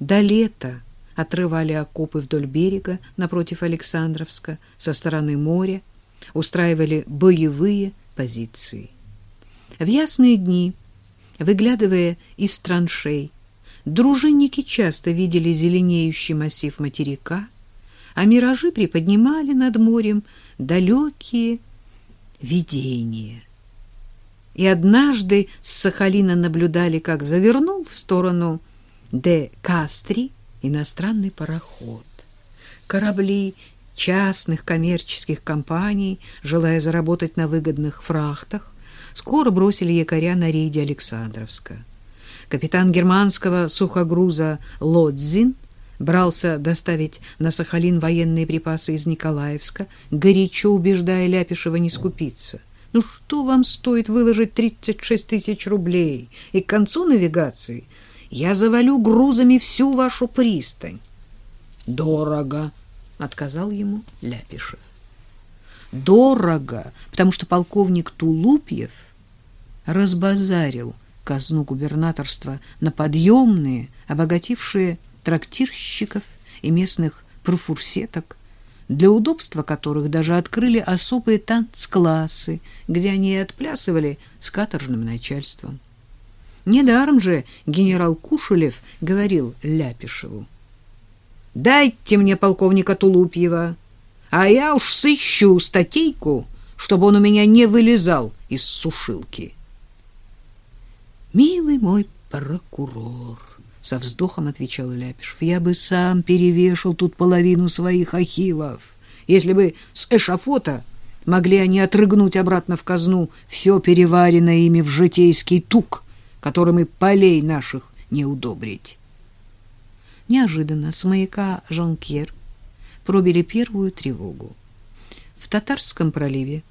до лета отрывали окопы вдоль берега напротив Александровска со стороны моря, устраивали боевые позиции. В ясные дни, выглядывая из траншей, дружинники часто видели зеленеющий массив материка, а миражи приподнимали над морем далекие видения. И однажды с Сахалина наблюдали, как завернул в сторону де Кастри иностранный пароход. Корабли частных коммерческих компаний, желая заработать на выгодных фрахтах, скоро бросили якоря на рейде Александровска. Капитан германского сухогруза Лодзин брался доставить на Сахалин военные припасы из Николаевска, горячо убеждая Ляпишева не скупиться. Ну что вам стоит выложить 36 тысяч рублей, и к концу навигации я завалю грузами всю вашу пристань. Дорого, отказал ему Ляпишев. Дорого, потому что полковник Тулупьев разбазарил казну губернаторства на подъемные, обогатившие трактирщиков и местных профурсеток, для удобства которых даже открыли особые танцклассы, где они отплясывали с каторжным начальством. Недаром же генерал Кушелев говорил Ляпишеву. «Дайте мне полковника Тулупьева, а я уж сыщу статейку, чтобы он у меня не вылезал из сушилки». «Милый мой прокурор», — со вздохом отвечал Ляпишев, — «я бы сам перевешал тут половину своих ахиллов, если бы с эшафота могли они отрыгнуть обратно в казну все переваренное ими в житейский тук» которым и полей наших не удобрить. Неожиданно с маяка Жонкьер пробили первую тревогу. В Татарском проливе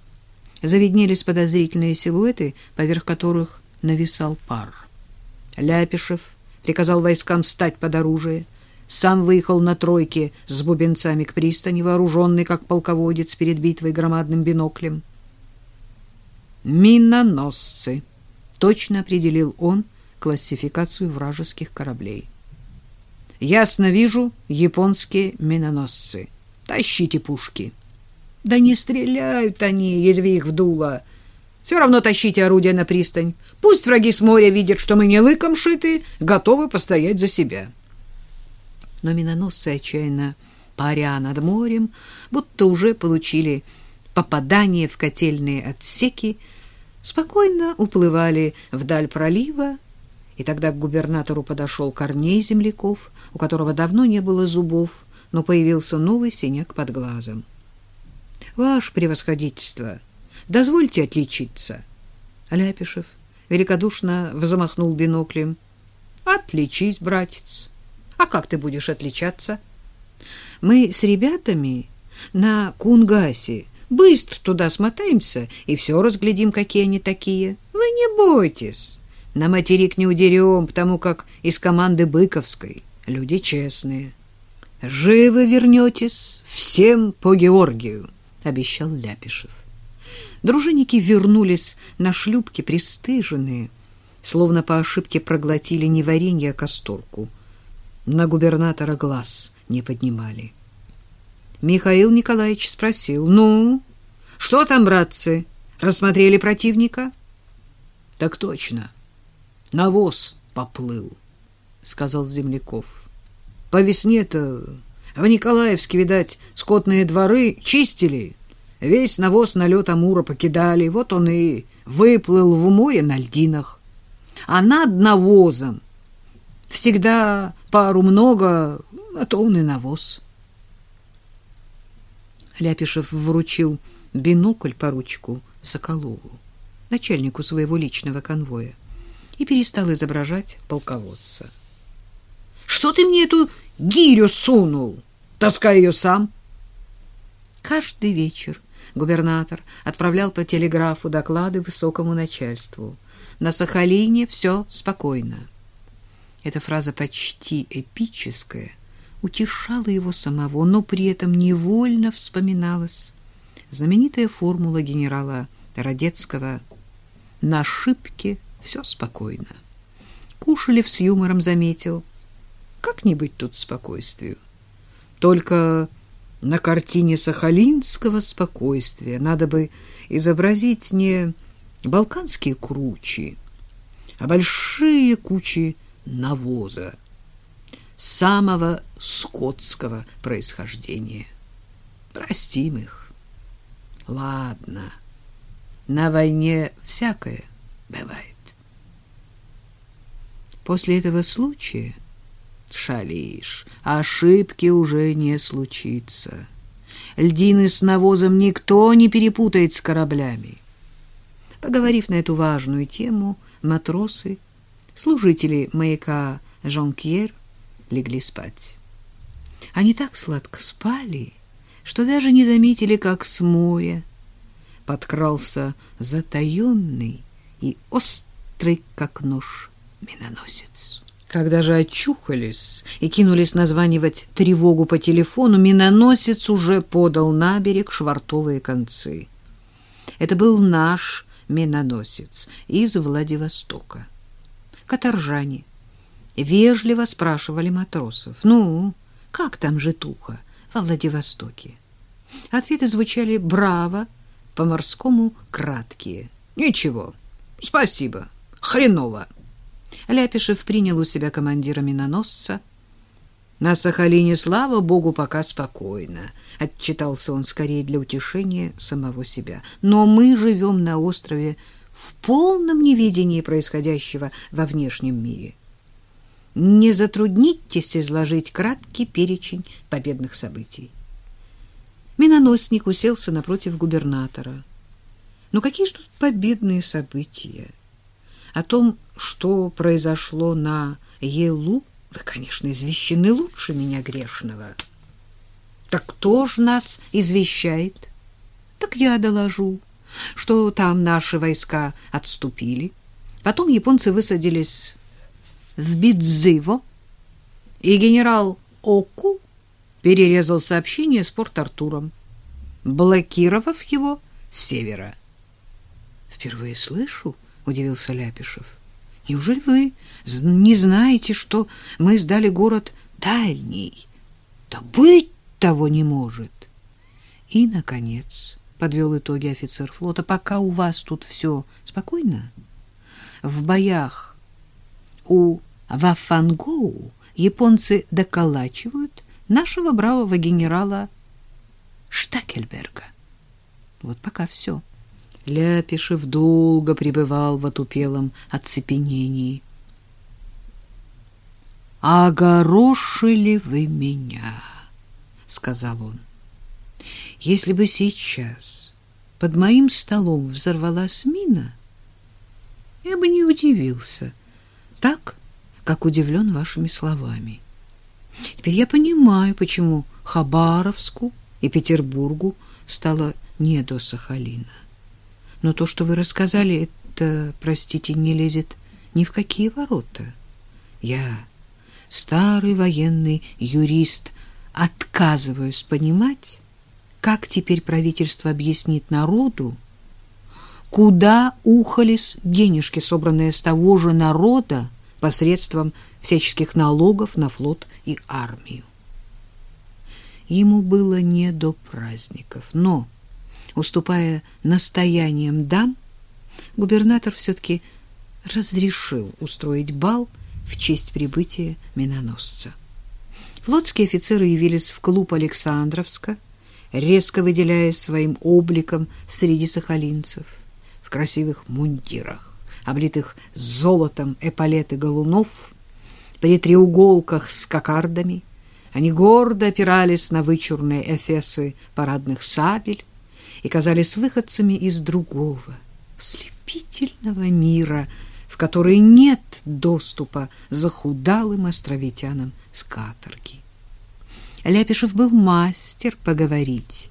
завиднелись подозрительные силуэты, поверх которых нависал пар. Ляпишев приказал войскам стать под оружие, сам выехал на тройке с бубенцами к пристани, вооруженный, как полководец перед битвой громадным биноклем. «Миноносцы!» Точно определил он классификацию вражеских кораблей. Ясно вижу японские миноносцы. Тащите пушки. Да не стреляют они, язви их в дуло. Все равно тащите орудия на пристань. Пусть враги с моря видят, что мы не лыком шиты, готовы постоять за себя. Но миноносцы отчаянно паря над морем, будто уже получили попадание в котельные отсеки, спокойно уплывали вдаль пролива, и тогда к губернатору подошел Корней Земляков, у которого давно не было зубов, но появился новый синяк под глазом. — Ваше превосходительство, дозвольте отличиться. Ляпишев великодушно взмахнул биноклем. — Отличись, братец. А как ты будешь отличаться? — Мы с ребятами на Кунгасе Быстро туда смотаемся и все разглядим, какие они такие. Вы не бойтесь. На материк не удерем, потому как из команды Быковской люди честные. Живы вернетесь, всем по Георгию, обещал Ляпишев. Дружинники вернулись на шлюпки пристыженные, словно по ошибке проглотили не варенье, а касторку. На губернатора глаз не поднимали. Михаил Николаевич спросил, «Ну, что там, братцы, рассмотрели противника?» «Так точно, навоз поплыл», — сказал Земляков. «По весне-то в Николаевске, видать, скотные дворы чистили, весь навоз на лед Амура покидали, вот он и выплыл в море на льдинах. А над навозом всегда пару много, а то он и навоз». Ляпишев вручил бинокль поручику Соколову, начальнику своего личного конвоя, и перестал изображать полководца. — Что ты мне эту гирю сунул? Таскай ее сам. Каждый вечер губернатор отправлял по телеграфу доклады высокому начальству. На Сахалине все спокойно. Эта фраза почти эпическая — утешала его самого, но при этом невольно вспоминалась знаменитая формула генерала Радецкого «На шибке все спокойно». Кушелев с юмором заметил. Как не быть тут спокойствию? Только на картине сахалинского спокойствия надо бы изобразить не балканские кручи, а большие кучи навоза самого скотского происхождения. Простим их. Ладно, на войне всякое бывает. После этого случая шалишь, ошибки уже не случится. Льдины с навозом никто не перепутает с кораблями. Поговорив на эту важную тему, матросы, служители маяка Жонкьер легли спать. Они так сладко спали, что даже не заметили, как с моря подкрался затаенный и острый, как нож, миноносец. Когда же очухались и кинулись названивать тревогу по телефону, миноносец уже подал на берег швартовые концы. Это был наш миноносец из Владивостока. Каторжане вежливо спрашивали матросов, «Ну, как там житуха во Владивостоке?» Ответы звучали браво, по-морскому краткие. «Ничего, спасибо, хреново». Ляпишев принял у себя командира миноносца. «На Сахалине, слава богу, пока спокойно», — отчитался он скорее для утешения самого себя. «Но мы живем на острове в полном неведении происходящего во внешнем мире. Не затруднитесь изложить краткий перечень победных событий». Миноносник уселся напротив губернатора. «Ну какие же тут победные события?» О том, что произошло на Елу, вы, конечно, извещены лучше меня грешного. Так кто ж нас извещает? Так я доложу, что там наши войска отступили. Потом японцы высадились в Бидзиво, и генерал Оку перерезал сообщение с Порт-Артуром, блокировав его с севера. Впервые слышу, — удивился Ляпишев. — Неужели вы не знаете, что мы сдали город дальний? Да быть того не может. И, наконец, подвел итоги офицер флота, пока у вас тут все спокойно, в боях у Вафангоу японцы доколачивают нашего бравого генерала Штакельберга. Вот пока все. — Ляпишев долго пребывал в отупелом оцепенении. «Огорошили вы меня», — сказал он. «Если бы сейчас под моим столом взорвалась мина, я бы не удивился, так, как удивлен вашими словами. Теперь я понимаю, почему Хабаровску и Петербургу стало не до Сахалина. Но то, что вы рассказали, это, простите, не лезет ни в какие ворота. Я, старый военный юрист, отказываюсь понимать, как теперь правительство объяснит народу, куда ухались денежки, собранные с того же народа посредством всяческих налогов на флот и армию. Ему было не до праздников, но уступая настояниям дам, губернатор все-таки разрешил устроить бал в честь прибытия миноносца. Флотские офицеры явились в клуб Александровска, резко выделяясь своим обликом среди сахалинцев, в красивых мундирах, облитых золотом эполеты галунов, при треуголках с кокардами. Они гордо опирались на вычурные эфесы парадных сабель, и казались выходцами из другого, слепительного мира, в который нет доступа захудалым островитянам с каторги. Ляпишев был мастер поговорить,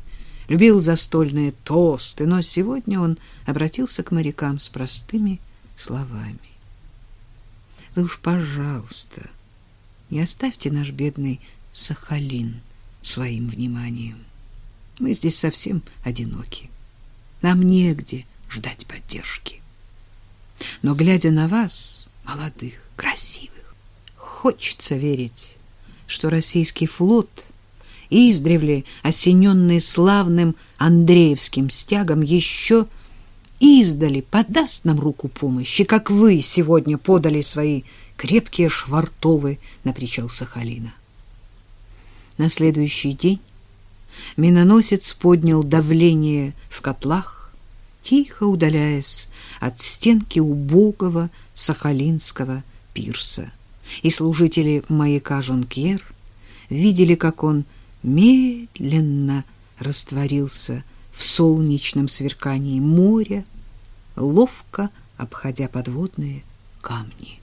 любил застольные тосты, но сегодня он обратился к морякам с простыми словами. Вы уж, пожалуйста, не оставьте наш бедный Сахалин своим вниманием. Мы здесь совсем одиноки. Нам негде ждать поддержки. Но, глядя на вас, молодых, красивых, хочется верить что российский флот, издревле осененный славным Андреевским стягом, еще издали подаст нам руку помощи, как вы сегодня подали свои крепкие швартовы на причал Сахалина. На следующий день миноносец поднял давление в котлах, тихо удаляясь от стенки убогого сахалинского пирса. И служители маяка Жонкьер видели, как он медленно растворился в солнечном сверкании моря, ловко обходя подводные камни.